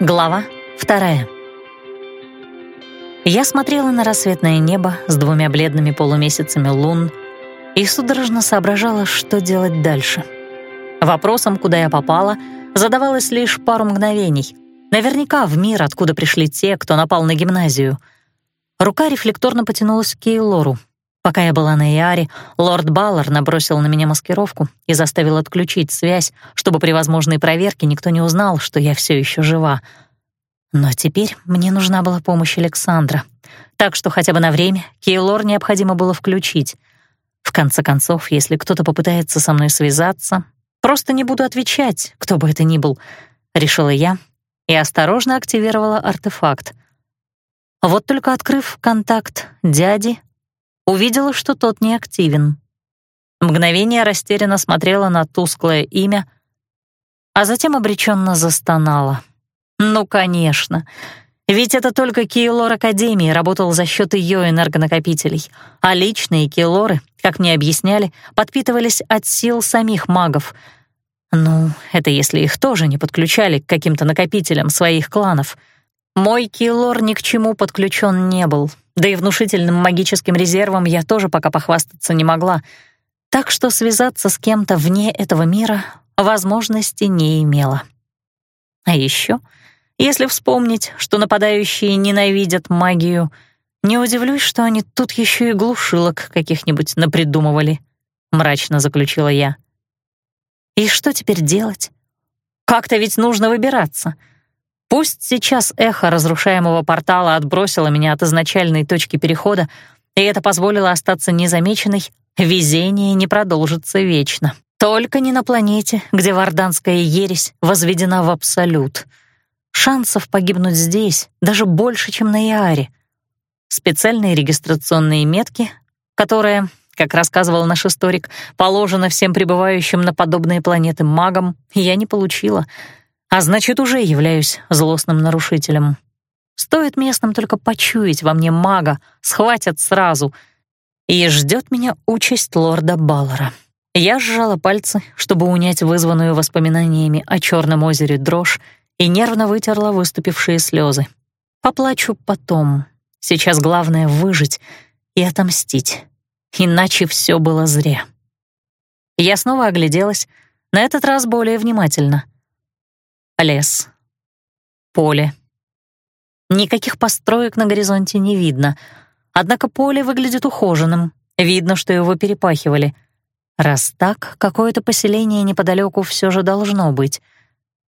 Глава вторая. Я смотрела на рассветное небо с двумя бледными полумесяцами лун и судорожно соображала, что делать дальше. Вопросом, куда я попала, задавалось лишь пару мгновений. Наверняка в мир, откуда пришли те, кто напал на гимназию. Рука рефлекторно потянулась к Кейлору. Пока я была на Иаре, лорд Баллар набросил на меня маскировку и заставил отключить связь, чтобы при возможной проверке никто не узнал, что я все еще жива. Но теперь мне нужна была помощь Александра. Так что хотя бы на время Кейлор необходимо было включить. В конце концов, если кто-то попытается со мной связаться, просто не буду отвечать, кто бы это ни был, решила я и осторожно активировала артефакт. Вот только открыв контакт дяди, увидела, что тот неактивен. Мгновение растерянно смотрела на тусклое имя, а затем обреченно застонала. Ну, конечно, ведь это только Киелор Академии работал за счет ее энергонакопителей, а личные Киелоры, как мне объясняли, подпитывались от сил самих магов. Ну, это если их тоже не подключали к каким-то накопителям своих кланов. Мой Киелор ни к чему подключен не был, да и внушительным магическим резервом я тоже пока похвастаться не могла, так что связаться с кем-то вне этого мира возможности не имела. А еще, если вспомнить, что нападающие ненавидят магию, не удивлюсь, что они тут еще и глушилок каких-нибудь напридумывали, мрачно заключила я. И что теперь делать? Как-то ведь нужно выбираться — Пусть сейчас эхо разрушаемого портала отбросило меня от изначальной точки перехода, и это позволило остаться незамеченной, везение не продолжится вечно. Только не на планете, где варданская ересь возведена в абсолют. Шансов погибнуть здесь даже больше, чем на Иаре. Специальные регистрационные метки, которые, как рассказывал наш историк, положено всем прибывающим на подобные планеты магам, я не получила — а значит, уже являюсь злостным нарушителем. Стоит местным только почуять во мне мага, схватят сразу. И ждет меня участь лорда Баллара. Я сжала пальцы, чтобы унять вызванную воспоминаниями о Черном озере дрожь, и нервно вытерла выступившие слезы. Поплачу потом. Сейчас главное — выжить и отомстить. Иначе все было зря. Я снова огляделась, на этот раз более внимательно — Лес. Поле. Никаких построек на горизонте не видно, однако поле выглядит ухоженным, видно, что его перепахивали. Раз так, какое-то поселение неподалеку все же должно быть.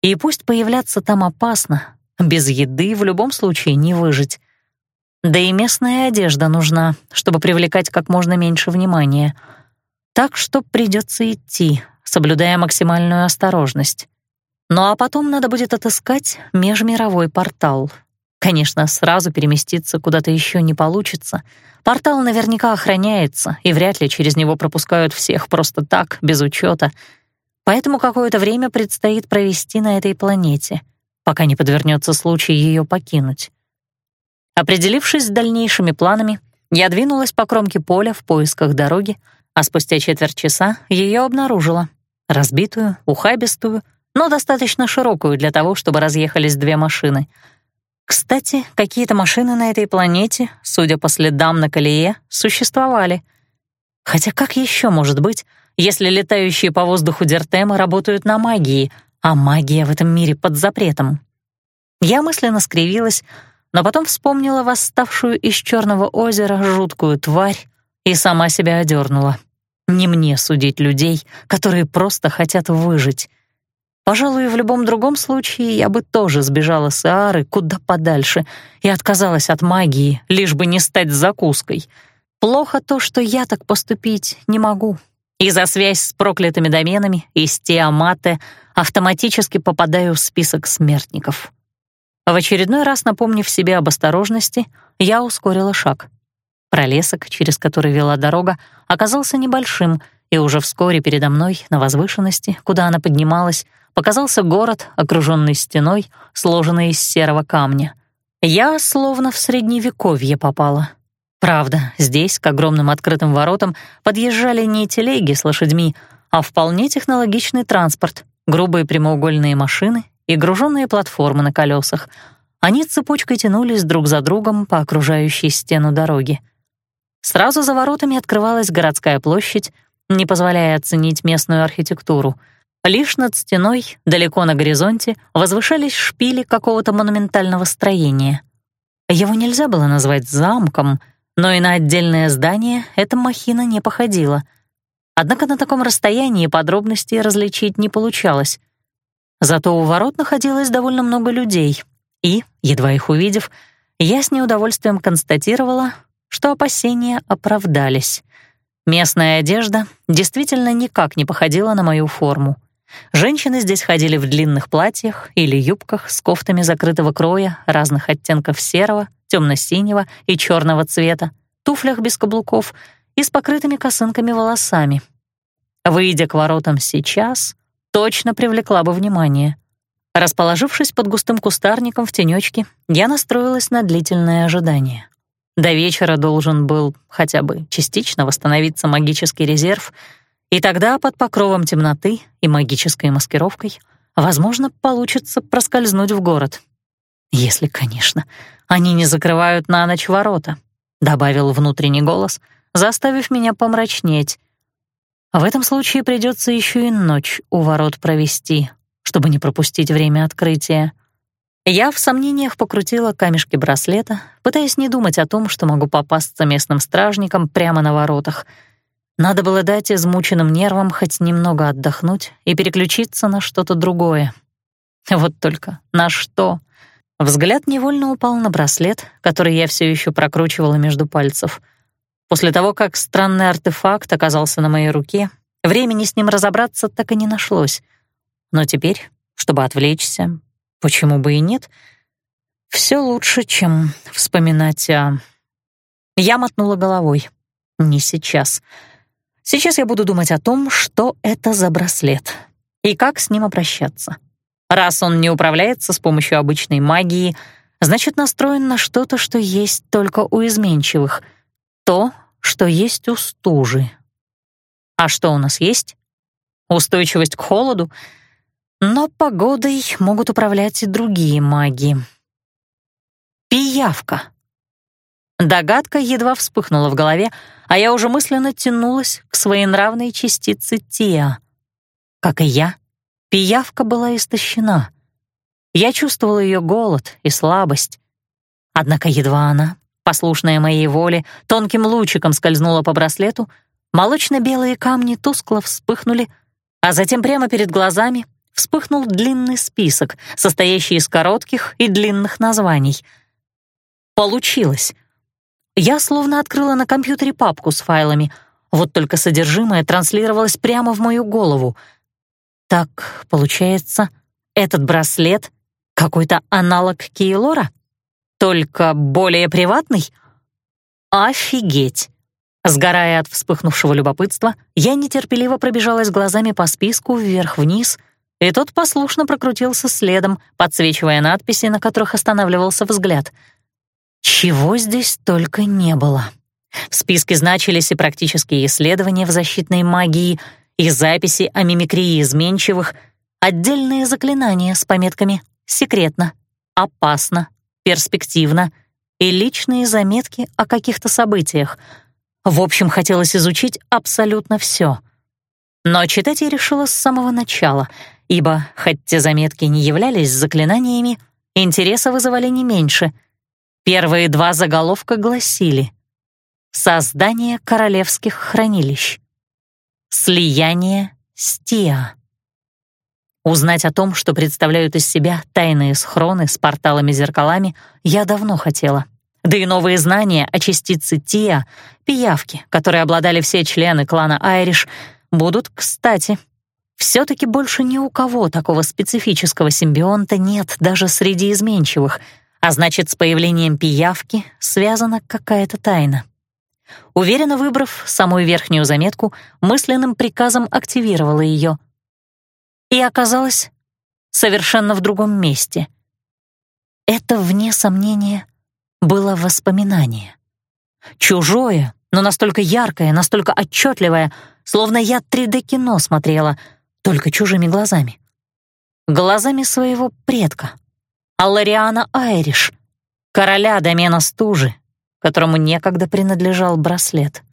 И пусть появляться там опасно, без еды в любом случае не выжить. Да и местная одежда нужна, чтобы привлекать как можно меньше внимания. Так что придется идти, соблюдая максимальную осторожность. Ну а потом надо будет отыскать межмировой портал. Конечно, сразу переместиться куда-то еще не получится. Портал наверняка охраняется, и вряд ли через него пропускают всех просто так, без учета. Поэтому какое-то время предстоит провести на этой планете, пока не подвернется случай ее покинуть. Определившись с дальнейшими планами, я двинулась по кромке поля в поисках дороги, а спустя четверть часа ее обнаружила. Разбитую, ухабистую — но достаточно широкую для того, чтобы разъехались две машины. Кстати, какие-то машины на этой планете, судя по следам на колее, существовали. Хотя как еще может быть, если летающие по воздуху дертемы работают на магии, а магия в этом мире под запретом? Я мысленно скривилась, но потом вспомнила восставшую из Черного озера жуткую тварь и сама себя одернула. Не мне судить людей, которые просто хотят выжить. Пожалуй, в любом другом случае я бы тоже сбежала с Иары куда подальше и отказалась от магии, лишь бы не стать закуской. Плохо то, что я так поступить не могу. И за связь с проклятыми доменами из Тиамате автоматически попадаю в список смертников. В очередной раз напомнив себе об осторожности, я ускорила шаг. Пролесок, через который вела дорога, оказался небольшим, и уже вскоре передо мной, на возвышенности, куда она поднималась, показался город, окруженный стеной, сложенной из серого камня. Я словно в средневековье попала. Правда, здесь к огромным открытым воротам подъезжали не телеги с лошадьми, а вполне технологичный транспорт, грубые прямоугольные машины и груженные платформы на колесах. Они цепочкой тянулись друг за другом по окружающей стену дороги. Сразу за воротами открывалась городская площадь, не позволяя оценить местную архитектуру. Лишь над стеной, далеко на горизонте, возвышались шпили какого-то монументального строения. Его нельзя было назвать замком, но и на отдельное здание эта махина не походила. Однако на таком расстоянии подробностей различить не получалось. Зато у ворот находилось довольно много людей, и, едва их увидев, я с неудовольствием констатировала, что опасения оправдались. Местная одежда действительно никак не походила на мою форму. Женщины здесь ходили в длинных платьях или юбках с кофтами закрытого кроя разных оттенков серого, темно-синего и черного цвета, туфлях без каблуков и с покрытыми косынками волосами. Выйдя к воротам сейчас, точно привлекла бы внимание. Расположившись под густым кустарником в тенечке, я настроилась на длительное ожидание. До вечера должен был хотя бы частично восстановиться магический резерв, и тогда под покровом темноты и магической маскировкой, возможно, получится проскользнуть в город. Если, конечно, они не закрывают на ночь ворота, добавил внутренний голос, заставив меня помрачнеть. В этом случае придется еще и ночь у ворот провести, чтобы не пропустить время открытия. Я в сомнениях покрутила камешки браслета, пытаясь не думать о том, что могу попасться местным стражникам прямо на воротах. Надо было дать измученным нервам хоть немного отдохнуть и переключиться на что-то другое. Вот только на что? Взгляд невольно упал на браслет, который я все еще прокручивала между пальцев. После того, как странный артефакт оказался на моей руке, времени с ним разобраться так и не нашлось. Но теперь, чтобы отвлечься, Почему бы и нет? Все лучше, чем вспоминать о... Я мотнула головой. Не сейчас. Сейчас я буду думать о том, что это за браслет и как с ним обращаться. Раз он не управляется с помощью обычной магии, значит, настроен на что-то, что есть только у изменчивых. То, что есть у стужи. А что у нас есть? Устойчивость к холоду — но погодой могут управлять и другие маги. Пиявка. Догадка едва вспыхнула в голове, а я уже мысленно тянулась к своенравной частице Тиа. Как и я, пиявка была истощена. Я чувствовала ее голод и слабость. Однако едва она, послушная моей воле, тонким лучиком скользнула по браслету, молочно-белые камни тускло вспыхнули, а затем прямо перед глазами вспыхнул длинный список, состоящий из коротких и длинных названий. Получилось. Я словно открыла на компьютере папку с файлами, вот только содержимое транслировалось прямо в мою голову. Так, получается, этот браслет — какой-то аналог Кейлора? Только более приватный? Офигеть! Сгорая от вспыхнувшего любопытства, я нетерпеливо пробежалась глазами по списку вверх-вниз — и тот послушно прокрутился следом, подсвечивая надписи, на которых останавливался взгляд. Чего здесь только не было. В списке значились и практические исследования в защитной магии, и записи о мимикрии изменчивых, отдельные заклинания с пометками «секретно», «опасно», «перспективно» и личные заметки о каких-то событиях. В общем, хотелось изучить абсолютно все. Но читать я решила с самого начала — ибо, хоть те заметки не являлись заклинаниями, интереса вызывали не меньше. Первые два заголовка гласили «Создание королевских хранилищ», «Слияние Стиа». Узнать о том, что представляют из себя тайные схроны с порталами-зеркалами, я давно хотела. Да и новые знания о частице Тиа, пиявки, которые обладали все члены клана Айриш, будут кстати. Все-таки больше ни у кого такого специфического симбионта нет даже среди изменчивых, а значит, с появлением пиявки связана какая-то тайна. Уверенно выбрав самую верхнюю заметку, мысленным приказом активировала ее. И оказалась совершенно в другом месте. Это, вне сомнения, было воспоминание. Чужое, но настолько яркое, настолько отчетливое, словно я 3D-кино смотрела — только чужими глазами. глазами своего предка, Аллариана Айриш, короля домена стужи, которому некогда принадлежал браслет.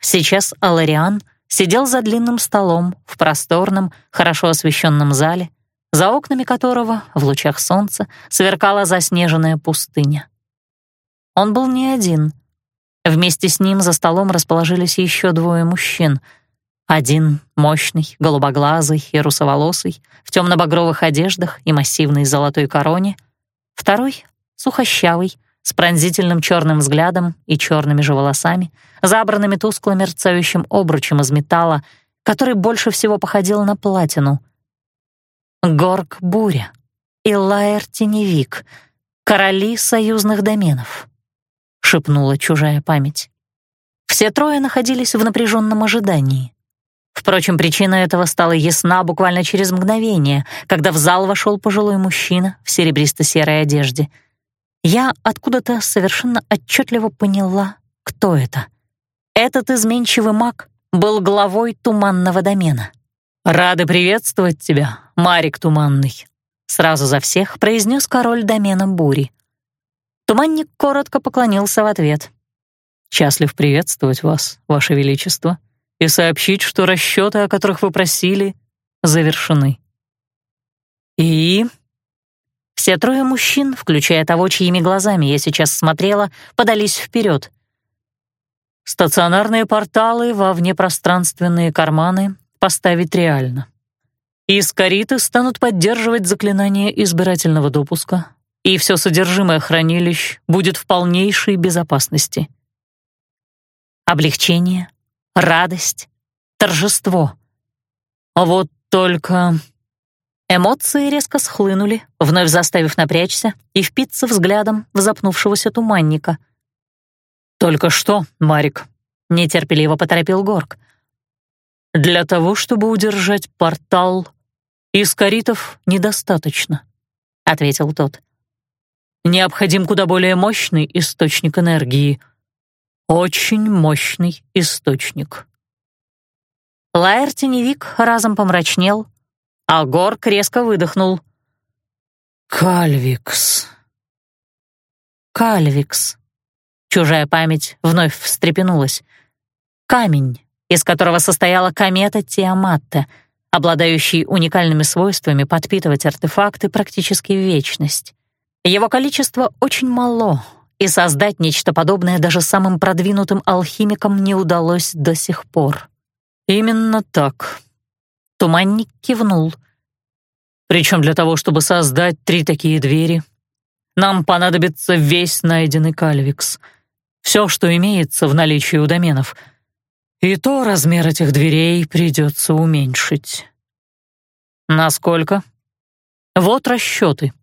Сейчас Алариан сидел за длинным столом в просторном, хорошо освещенном зале, за окнами которого в лучах солнца сверкала заснеженная пустыня. Он был не один. Вместе с ним за столом расположились еще двое мужчин. Один мощный, голубоглазый и русоволосый, в темно-багровых одеждах и массивной золотой короне. Второй — сухощавый, с пронзительным черным взглядом и черными же волосами, забранными тускло мерцающим обручем из металла, который больше всего походил на платину. Горг Буря и Лаэр Теневик, короли союзных доменов, шепнула чужая память. Все трое находились в напряженном ожидании. Впрочем, причина этого стала ясна буквально через мгновение, когда в зал вошел пожилой мужчина в серебристо-серой одежде — я откуда-то совершенно отчетливо поняла, кто это. Этот изменчивый маг был главой туманного домена. «Рады приветствовать тебя, Марик Туманный», — сразу за всех произнес король домена Бури. Туманник коротко поклонился в ответ. «Счастлив приветствовать вас, ваше величество, и сообщить, что расчеты, о которых вы просили, завершены». «И все трое мужчин, включая того, чьими глазами я сейчас смотрела, подались вперед. Стационарные порталы во внепространственные карманы поставить реально. Искориты станут поддерживать заклинание избирательного допуска, и все содержимое хранилищ будет в полнейшей безопасности. Облегчение, радость, торжество. Вот только Эмоции резко схлынули, вновь заставив напрячься и впиться взглядом в запнувшегося туманника. «Только что, Марик», — нетерпеливо поторопил Горг. «Для того, чтобы удержать портал, искоритов недостаточно», — ответил тот. «Необходим куда более мощный источник энергии. Очень мощный источник». Лаэр-теневик разом помрачнел, а Горк резко выдохнул. «Кальвикс». «Кальвикс». Чужая память вновь встрепенулась. Камень, из которого состояла комета Тиаматта, обладающий уникальными свойствами подпитывать артефакты практически в вечность. Его количество очень мало, и создать нечто подобное даже самым продвинутым алхимикам не удалось до сих пор. «Именно так», Туманник кивнул. «Причем для того, чтобы создать три такие двери, нам понадобится весь найденный кальвикс, все, что имеется в наличии у доменов. И то размер этих дверей придется уменьшить». «Насколько?» «Вот расчеты».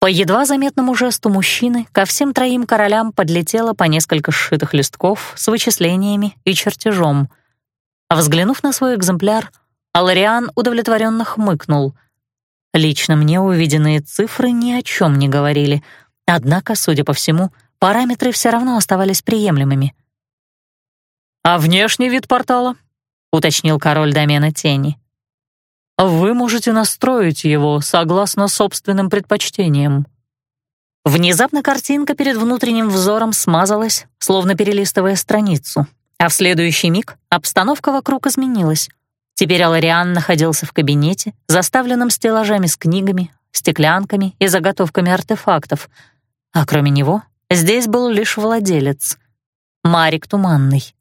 По едва заметному жесту мужчины ко всем троим королям подлетело по несколько сшитых листков с вычислениями и чертежом. А взглянув на свой экземпляр, Алариан удовлетворенно хмыкнул. Лично мне увиденные цифры ни о чем не говорили, однако, судя по всему, параметры все равно оставались приемлемыми. «А внешний вид портала?» — уточнил король домена тени. «Вы можете настроить его согласно собственным предпочтениям». Внезапно картинка перед внутренним взором смазалась, словно перелистывая страницу, а в следующий миг обстановка вокруг изменилась. Теперь Алариан находился в кабинете, заставленном стеллажами с книгами, стеклянками и заготовками артефактов. А кроме него здесь был лишь владелец — Марик Туманный.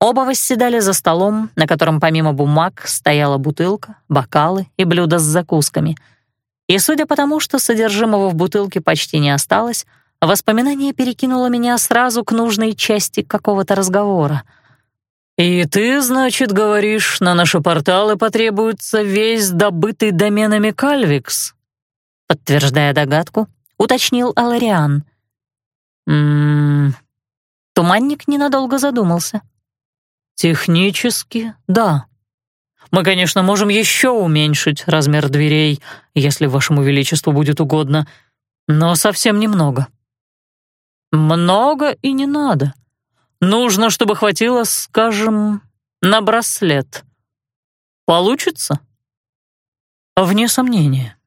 Оба восседали за столом, на котором помимо бумаг стояла бутылка, бокалы и блюда с закусками. И судя по тому, что содержимого в бутылке почти не осталось, воспоминание перекинуло меня сразу к нужной части какого-то разговора — «И ты, значит, говоришь, на наши порталы потребуется весь добытый доменами Кальвикс?» Подтверждая догадку, уточнил Алариан. «Ммм...» Туманник ненадолго задумался. «Технически, да. Мы, конечно, можем еще уменьшить размер дверей, если вашему величеству будет угодно, но совсем немного». «Много и не надо», Нужно, чтобы хватило, скажем, на браслет. Получится? Вне сомнения.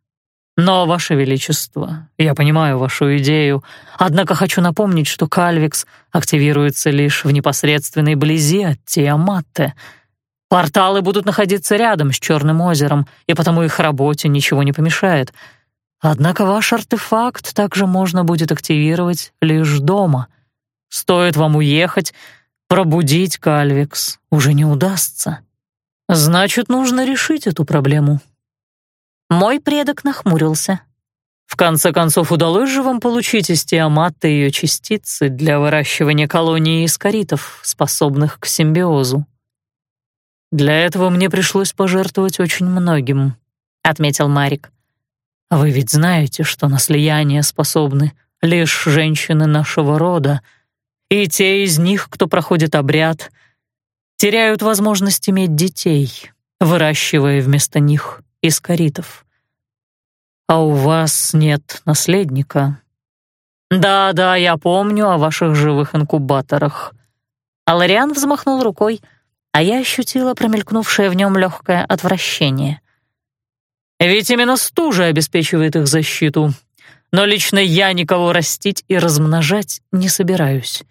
Но, Ваше Величество, я понимаю вашу идею, однако хочу напомнить, что Кальвикс активируется лишь в непосредственной близи от Тиаматте. Порталы будут находиться рядом с Черным озером, и потому их работе ничего не помешает. Однако ваш артефакт также можно будет активировать лишь дома. Стоит вам уехать, пробудить Кальвикс уже не удастся. Значит, нужно решить эту проблему. Мой предок нахмурился. В конце концов, удалось же вам получить из Тиаматта ее частицы для выращивания колонии искоритов, способных к симбиозу. Для этого мне пришлось пожертвовать очень многим, отметил Марик. Вы ведь знаете, что на слияние способны лишь женщины нашего рода, и те из них, кто проходит обряд, теряют возможность иметь детей, выращивая вместо них искоритов. А у вас нет наследника. Да-да, я помню о ваших живых инкубаторах. Алариан взмахнул рукой, а я ощутила промелькнувшее в нем легкое отвращение. Ведь именно стужа обеспечивает их защиту. Но лично я никого растить и размножать не собираюсь.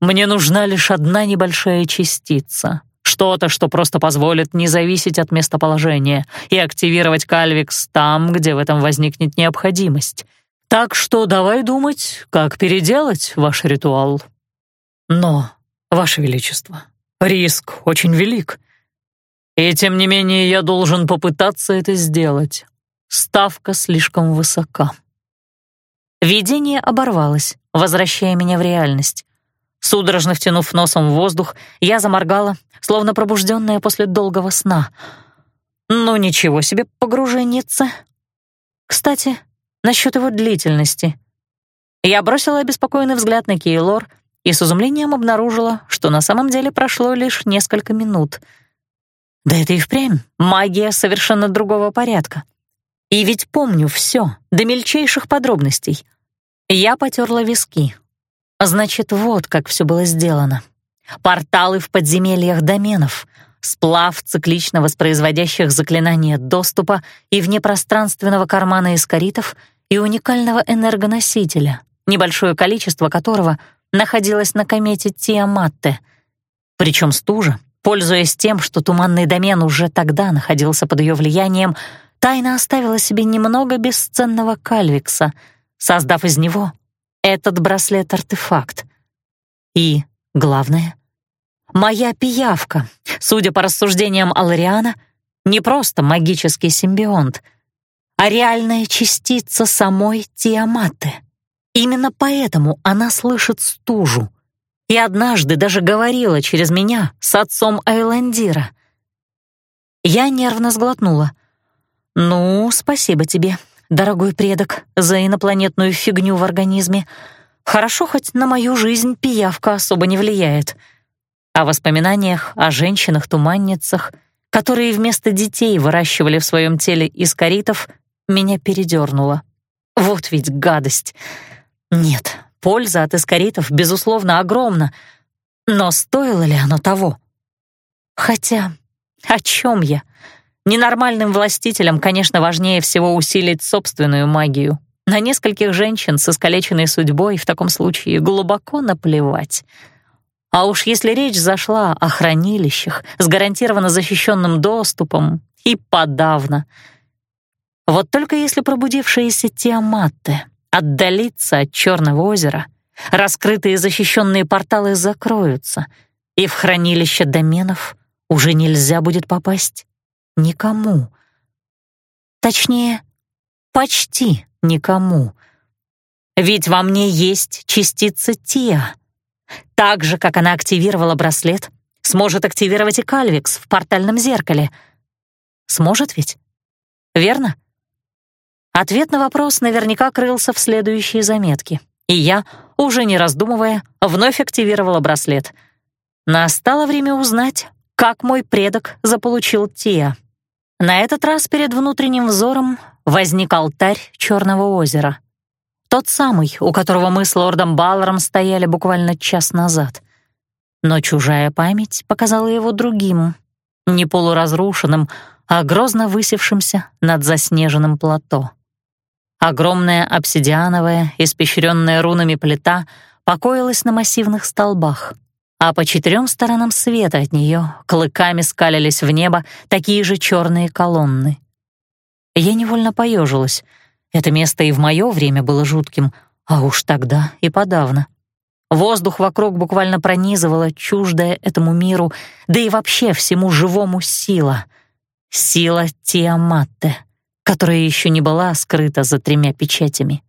Мне нужна лишь одна небольшая частица, что-то, что просто позволит не зависеть от местоположения и активировать Кальвикс там, где в этом возникнет необходимость. Так что давай думать, как переделать ваш ритуал. Но, Ваше Величество, риск очень велик. И тем не менее я должен попытаться это сделать. Ставка слишком высока. Видение оборвалось, возвращая меня в реальность. Судорожно втянув носом в воздух, я заморгала, словно пробужденная после долгого сна. Ну ничего себе погруженница. Кстати, насчет его длительности. Я бросила обеспокоенный взгляд на Кейлор и с изумлением обнаружила, что на самом деле прошло лишь несколько минут. Да это и впрямь магия совершенно другого порядка. И ведь помню все, до мельчайших подробностей. Я потерла виски, Значит, вот как все было сделано. Порталы в подземельях доменов, сплав циклично воспроизводящих заклинания доступа и внепространственного кармана искоритов и уникального энергоносителя, небольшое количество которого находилось на комете Тиаматте. Причем стужа, пользуясь тем, что туманный домен уже тогда находился под ее влиянием, тайно оставила себе немного бесценного кальвикса, создав из него этот браслет-артефакт. И, главное, моя пиявка, судя по рассуждениям Алариана, не просто магический симбионт, а реальная частица самой Тиаматы. Именно поэтому она слышит стужу. И однажды даже говорила через меня с отцом Айландира. Я нервно сглотнула. «Ну, спасибо тебе», дорогой предок, за инопланетную фигню в организме. Хорошо, хоть на мою жизнь пиявка особо не влияет. О воспоминаниях о женщинах-туманницах, которые вместо детей выращивали в своем теле искоритов, меня передернуло. Вот ведь гадость. Нет, польза от искоритов, безусловно, огромна, но стоило ли оно того? Хотя, о чем я? Ненормальным властителям, конечно, важнее всего усилить собственную магию. На нескольких женщин с искалеченной судьбой в таком случае глубоко наплевать. А уж если речь зашла о хранилищах с гарантированно защищенным доступом, и подавно. Вот только если пробудившиеся Тиаматте отдалится от Черного озера, раскрытые защищенные порталы закроются, и в хранилище доменов уже нельзя будет попасть никому. Точнее, почти никому. Ведь во мне есть частица Тиа. Так же, как она активировала браслет, сможет активировать и Кальвикс в портальном зеркале. Сможет ведь? Верно? Ответ на вопрос наверняка крылся в следующей заметке, и я, уже не раздумывая, вновь активировала браслет. Настало время узнать, как мой предок заполучил Тиа. На этот раз перед внутренним взором возник алтарь Черного озера. Тот самый, у которого мы с лордом Балларом стояли буквально час назад. Но чужая память показала его другим, не полуразрушенным, а грозно высевшимся над заснеженным плато. Огромная обсидиановая, испещренная рунами плита покоилась на массивных столбах, а по четырем сторонам света от нее клыками скалились в небо такие же черные колонны. Я невольно поежилась. Это место и в мое время было жутким, а уж тогда и подавно. Воздух вокруг буквально пронизывала чуждая этому миру, да и вообще всему живому сила. Сила Тиаматте, которая еще не была скрыта за тремя печатями.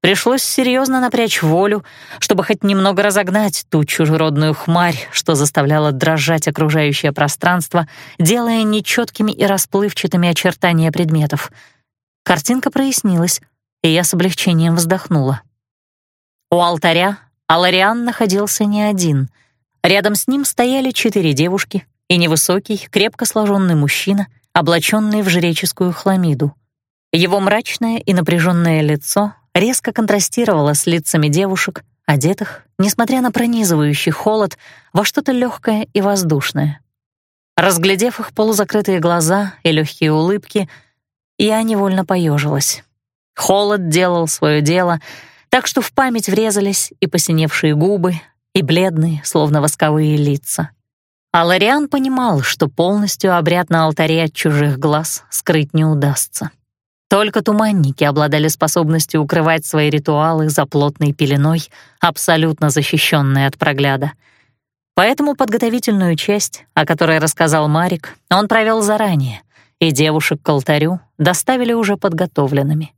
Пришлось серьезно напрячь волю, чтобы хоть немного разогнать ту чужеродную хмарь, что заставляла дрожать окружающее пространство, делая нечеткими и расплывчатыми очертания предметов. Картинка прояснилась, и я с облегчением вздохнула. У алтаря Алариан находился не один. Рядом с ним стояли четыре девушки и невысокий, крепко сложенный мужчина, облаченный в жреческую хламиду. Его мрачное и напряженное лицо резко контрастировало с лицами девушек, одетых, несмотря на пронизывающий холод, во что-то легкое и воздушное. Разглядев их полузакрытые глаза и легкие улыбки, я невольно поежилась. Холод делал свое дело — так что в память врезались и посиневшие губы, и бледные, словно восковые лица. А Лариан понимал, что полностью обряд на алтаре от чужих глаз скрыть не удастся. Только туманники обладали способностью укрывать свои ритуалы за плотной пеленой, абсолютно защищенной от прогляда. Поэтому подготовительную часть, о которой рассказал Марик, он провел заранее, и девушек к алтарю доставили уже подготовленными.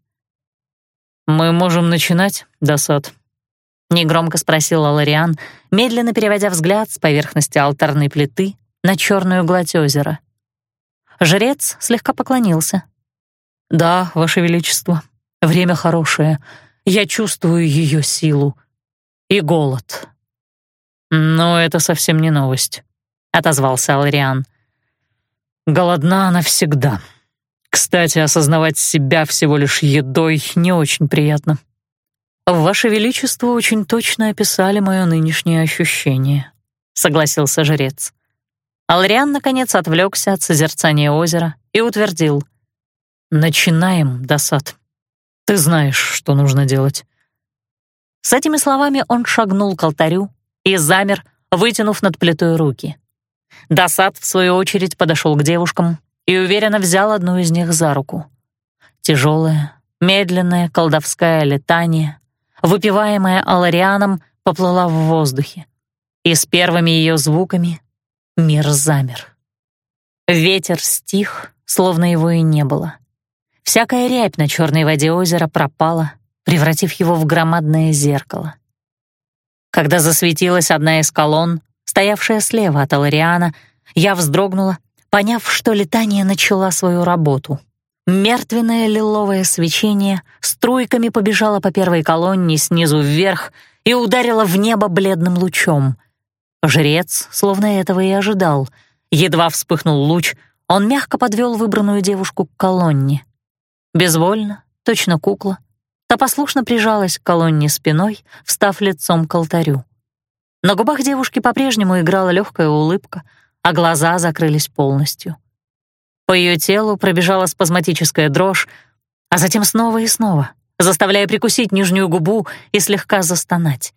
«Мы можем начинать, Досад?» — негромко спросил Алариан, медленно переводя взгляд с поверхности алтарной плиты на черную гладь озера. Жрец слегка поклонился. «Да, Ваше Величество, время хорошее. Я чувствую ее силу. И голод». «Но это совсем не новость», — отозвался Алариан. «Голодна она всегда». Кстати, осознавать себя всего лишь едой не очень приятно. Ваше Величество очень точно описали мое нынешнее ощущение, согласился жрец. Алриан наконец отвлекся от созерцания озера и утвердил: "Начинаем, Досад. Ты знаешь, что нужно делать". С этими словами он шагнул к алтарю и замер, вытянув над плитой руки. Досад, в свою очередь, подошел к девушкам и уверенно взял одну из них за руку. Тяжелое, медленное колдовское летание, выпиваемое Аларианом, поплыла в воздухе, и с первыми ее звуками мир замер. Ветер стих, словно его и не было. Всякая рябь на черной воде озера пропала, превратив его в громадное зеркало. Когда засветилась одна из колонн, стоявшая слева от Алариана, я вздрогнула поняв, что летание начало свою работу. Мертвенное лиловое свечение струйками побежало по первой колонне снизу вверх и ударило в небо бледным лучом. Жрец словно этого и ожидал. Едва вспыхнул луч, он мягко подвел выбранную девушку к колонне. Безвольно, точно кукла, та послушно прижалась к колонне спиной, встав лицом к алтарю. На губах девушки по-прежнему играла легкая улыбка — а глаза закрылись полностью. По ее телу пробежала спазматическая дрожь, а затем снова и снова, заставляя прикусить нижнюю губу и слегка застонать.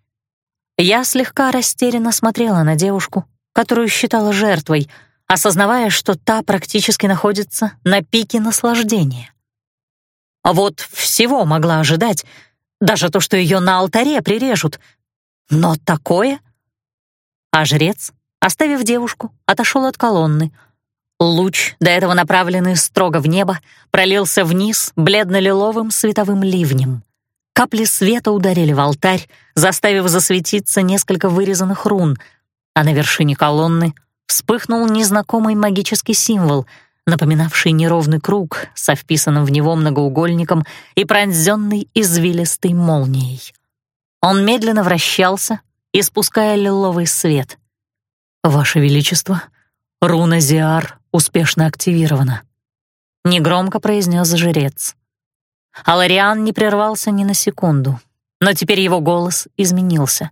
Я слегка растерянно смотрела на девушку, которую считала жертвой, осознавая, что та практически находится на пике наслаждения. А вот всего могла ожидать, даже то, что ее на алтаре прирежут. Но такое? А жрец Оставив девушку, отошел от колонны. Луч, до этого направленный строго в небо, пролился вниз бледно-лиловым световым ливнем. Капли света ударили в алтарь, заставив засветиться несколько вырезанных рун, а на вершине колонны вспыхнул незнакомый магический символ, напоминавший неровный круг со вписанным в него многоугольником и пронзенный извилистой молнией. Он медленно вращался, испуская лиловый свет — «Ваше Величество, руна Зиар успешно активирована», — негромко произнес жрец. Алариан не прервался ни на секунду, но теперь его голос изменился.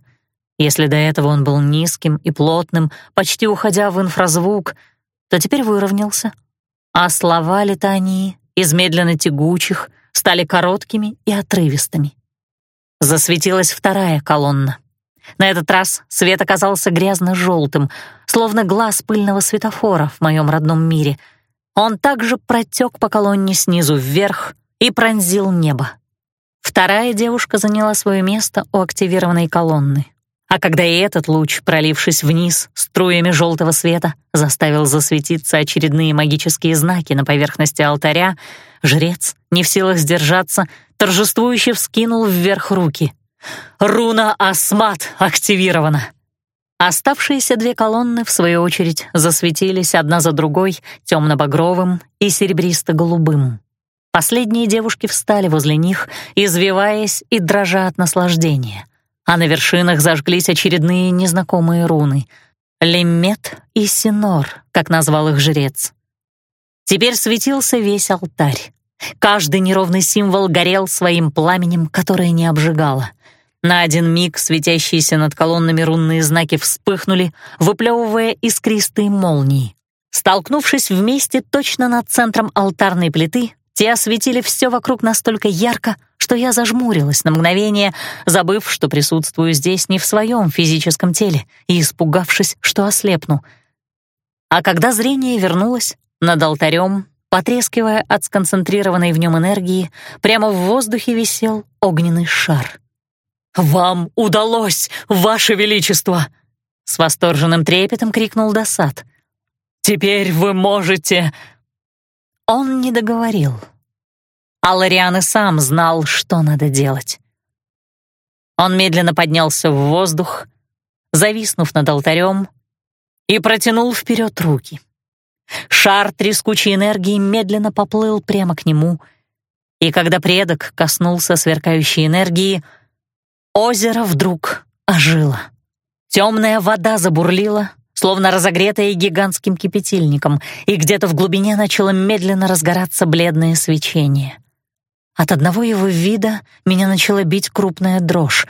Если до этого он был низким и плотным, почти уходя в инфразвук, то теперь выровнялся, а слова летании из медленно тягучих стали короткими и отрывистыми. Засветилась вторая колонна. На этот раз свет оказался грязно-желтым, словно глаз пыльного светофора в моем родном мире. Он также протек по колонне снизу вверх и пронзил небо. Вторая девушка заняла свое место у активированной колонны. А когда и этот луч, пролившись вниз струями желтого света, заставил засветиться очередные магические знаки на поверхности алтаря, жрец, не в силах сдержаться, торжествующе вскинул вверх руки. «Руна Асмат активирована!» Оставшиеся две колонны, в свою очередь, засветились одна за другой темно-багровым и серебристо-голубым. Последние девушки встали возле них, извиваясь и дрожа от наслаждения. А на вершинах зажглись очередные незнакомые руны — Лемет и Синор, как назвал их жрец. Теперь светился весь алтарь. Каждый неровный символ горел своим пламенем, которое не обжигало. На один миг светящиеся над колоннами рунные знаки вспыхнули, выплевывая искристые молнии. Столкнувшись вместе точно над центром алтарной плиты, те осветили все вокруг настолько ярко, что я зажмурилась на мгновение, забыв, что присутствую здесь не в своем физическом теле и испугавшись, что ослепну. А когда зрение вернулось, над алтарем Потрескивая от сконцентрированной в нем энергии, прямо в воздухе висел огненный шар. «Вам удалось, Ваше Величество!» С восторженным трепетом крикнул Досад. «Теперь вы можете...» Он не договорил. Алариан и сам знал, что надо делать. Он медленно поднялся в воздух, зависнув над алтарем, и протянул вперед руки. Шар трескучей энергии медленно поплыл прямо к нему, и когда предок коснулся сверкающей энергии, озеро вдруг ожило. Темная вода забурлила, словно разогретая гигантским кипятильником, и где-то в глубине начало медленно разгораться бледное свечение. От одного его вида меня начала бить крупная дрожь.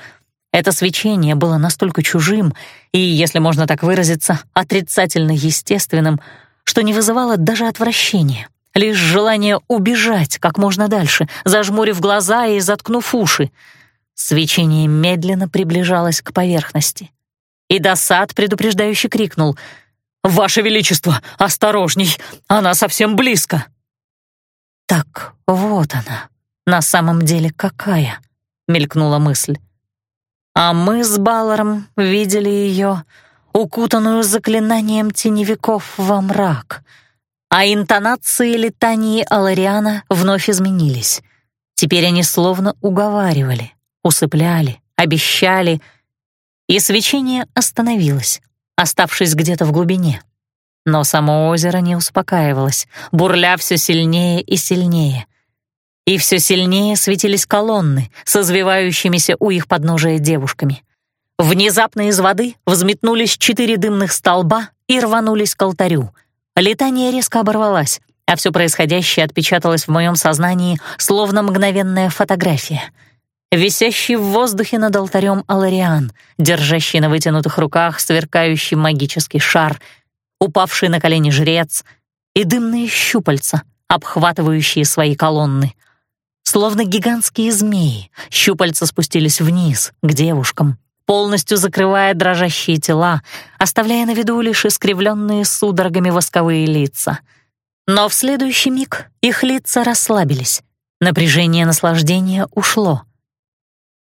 Это свечение было настолько чужим и, если можно так выразиться, отрицательно естественным — что не вызывало даже отвращения, лишь желание убежать как можно дальше, зажмурив глаза и заткнув уши. Свечение медленно приближалось к поверхности. И досад предупреждающе крикнул «Ваше Величество, осторожней, она совсем близко!» «Так вот она, на самом деле какая!» — мелькнула мысль. А мы с Балларом видели ее укутанную заклинанием теневиков во мрак, а интонации летании Алариана вновь изменились. Теперь они словно уговаривали, усыпляли, обещали, и свечение остановилось, оставшись где-то в глубине. Но само озеро не успокаивалось, бурля все сильнее и сильнее. И все сильнее светились колонны с извивающимися у их подножия девушками — Внезапно из воды взметнулись четыре дымных столба и рванулись к алтарю. Летание резко оборвалось, а все происходящее отпечаталось в моем сознании, словно мгновенная фотография. Висящий в воздухе над алтарем Алариан, держащий на вытянутых руках сверкающий магический шар, упавший на колени жрец и дымные щупальца, обхватывающие свои колонны. Словно гигантские змеи, щупальца спустились вниз, к девушкам, полностью закрывая дрожащие тела, оставляя на виду лишь искривленные судорогами восковые лица. Но в следующий миг их лица расслабились, напряжение наслаждения ушло.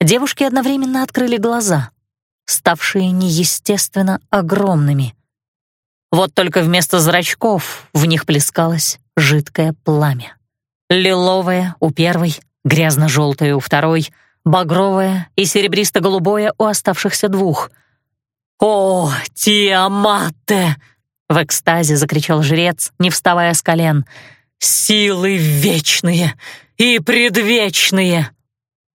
Девушки одновременно открыли глаза, ставшие неестественно огромными. Вот только вместо зрачков в них плескалось жидкое пламя. Лиловое у первой, грязно-желтое у второй — багровое и серебристо-голубое у оставшихся двух. «О, Тиаматте!» — в экстазе закричал жрец, не вставая с колен. «Силы вечные и предвечные!»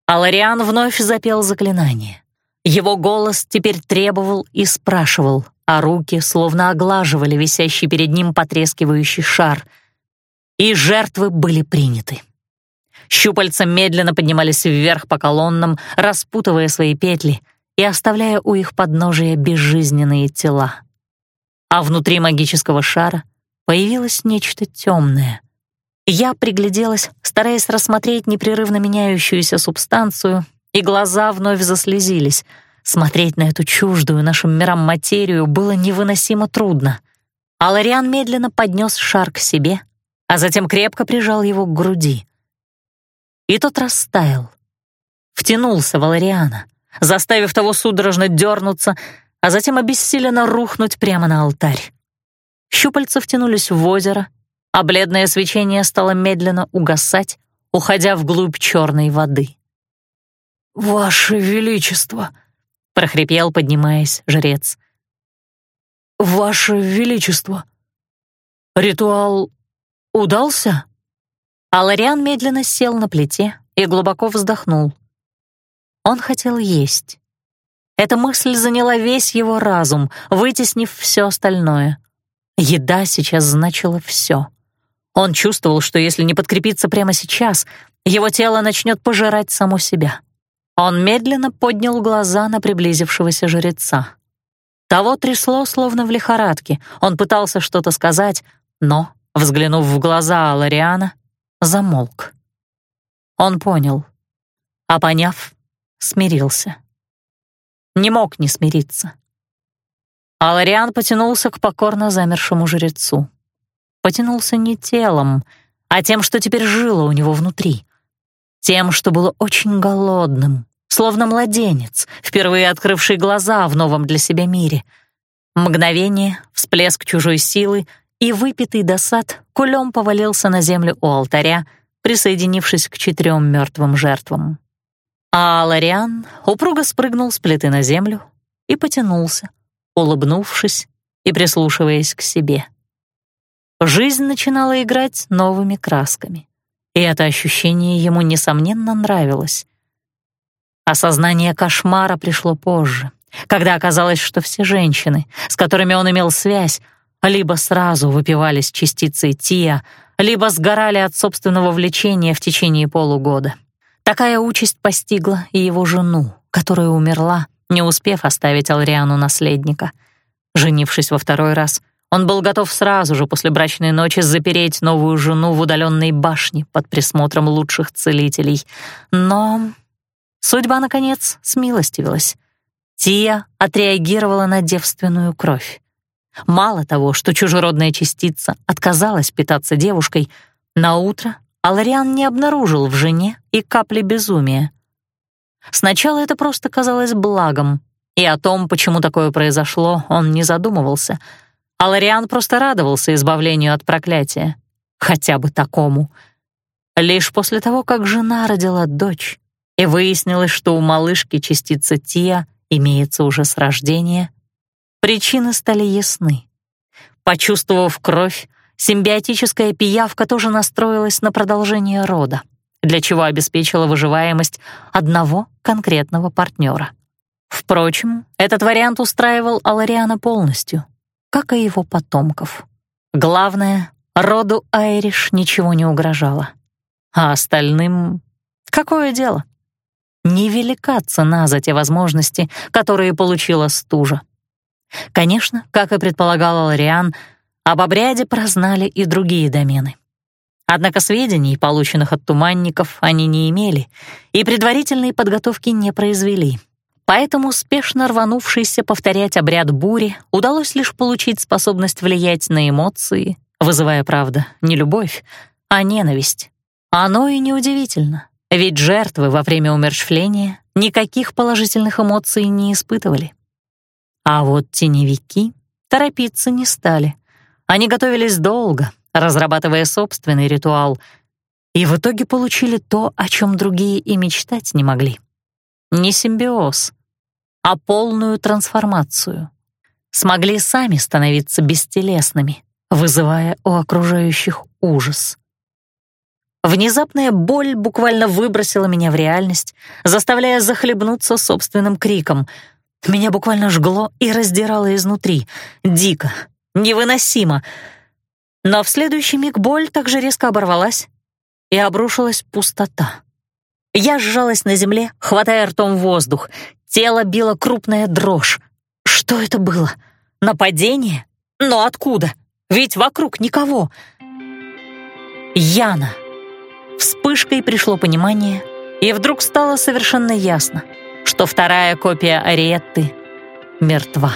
Алариан вновь запел заклинание. Его голос теперь требовал и спрашивал, а руки словно оглаживали висящий перед ним потрескивающий шар. И жертвы были приняты. Щупальца медленно поднимались вверх по колоннам, распутывая свои петли и оставляя у их подножия безжизненные тела. А внутри магического шара появилось нечто темное. Я пригляделась, стараясь рассмотреть непрерывно меняющуюся субстанцию, и глаза вновь заслезились. Смотреть на эту чуждую нашим мирам материю было невыносимо трудно. Алариан медленно поднес шар к себе, а затем крепко прижал его к груди. И тот растаял. Втянулся в Алариана, заставив того судорожно дернуться, а затем обессиленно рухнуть прямо на алтарь. Щупальца втянулись в озеро, а бледное свечение стало медленно угасать, уходя вглубь черной воды. «Ваше Величество!» — прохрипел, поднимаясь жрец. «Ваше Величество! Ритуал удался?» Алариан медленно сел на плите и глубоко вздохнул. Он хотел есть. Эта мысль заняла весь его разум, вытеснив все остальное. Еда сейчас значила все. Он чувствовал, что если не подкрепиться прямо сейчас, его тело начнет пожирать само себя. Он медленно поднял глаза на приблизившегося жреца. Того трясло, словно в лихорадке. Он пытался что-то сказать, но, взглянув в глаза Алариана, замолк. Он понял, а поняв, смирился. Не мог не смириться. Алариан потянулся к покорно замершему жрецу. Потянулся не телом, а тем, что теперь жило у него внутри. Тем, что было очень голодным, словно младенец, впервые открывший глаза в новом для себя мире. Мгновение, всплеск чужой силы и выпитый досад кулем повалился на землю у алтаря, присоединившись к четырем мертвым жертвам. А Лариан упруго спрыгнул с плиты на землю и потянулся, улыбнувшись и прислушиваясь к себе. Жизнь начинала играть новыми красками, и это ощущение ему, несомненно, нравилось. Осознание кошмара пришло позже, когда оказалось, что все женщины, с которыми он имел связь, либо сразу выпивались частицей Тия, либо сгорали от собственного влечения в течение полугода. Такая участь постигла и его жену, которая умерла, не успев оставить Алриану наследника. Женившись во второй раз, он был готов сразу же после брачной ночи запереть новую жену в удаленной башне под присмотром лучших целителей. Но судьба, наконец, смилостивилась. Тия отреагировала на девственную кровь. Мало того, что чужеродная частица отказалась питаться девушкой, на утро Алариан не обнаружил в жене и капли безумия. Сначала это просто казалось благом, и о том, почему такое произошло, он не задумывался. Алариан просто радовался избавлению от проклятия. Хотя бы такому. Лишь после того, как жена родила дочь, и выяснилось, что у малышки частица Тия имеется уже с рождения, причины стали ясны. Почувствовав кровь, симбиотическая пиявка тоже настроилась на продолжение рода для чего обеспечила выживаемость одного конкретного партнера. Впрочем, этот вариант устраивал Алариана полностью, как и его потомков. Главное, роду Айриш ничего не угрожало. А остальным — какое дело? Невелика цена за те возможности, которые получила стужа. Конечно, как и предполагал Алариан, об обряде прознали и другие домены. Однако сведений, полученных от туманников, они не имели и предварительной подготовки не произвели. Поэтому спешно рванувшийся повторять обряд бури удалось лишь получить способность влиять на эмоции, вызывая, правда, не любовь, а ненависть. Оно и неудивительно, ведь жертвы во время умерщвления никаких положительных эмоций не испытывали. А вот теневики торопиться не стали. Они готовились долго — разрабатывая собственный ритуал, и в итоге получили то, о чем другие и мечтать не могли. Не симбиоз, а полную трансформацию. Смогли сами становиться бестелесными, вызывая у окружающих ужас. Внезапная боль буквально выбросила меня в реальность, заставляя захлебнуться собственным криком. Меня буквально жгло и раздирало изнутри. Дико, невыносимо — но в следующий миг боль также резко оборвалась, и обрушилась пустота. Я сжалась на земле, хватая ртом воздух. Тело било крупная дрожь. Что это было? Нападение? Но откуда? Ведь вокруг никого. Яна. Вспышкой пришло понимание, и вдруг стало совершенно ясно, что вторая копия Ариетты мертва.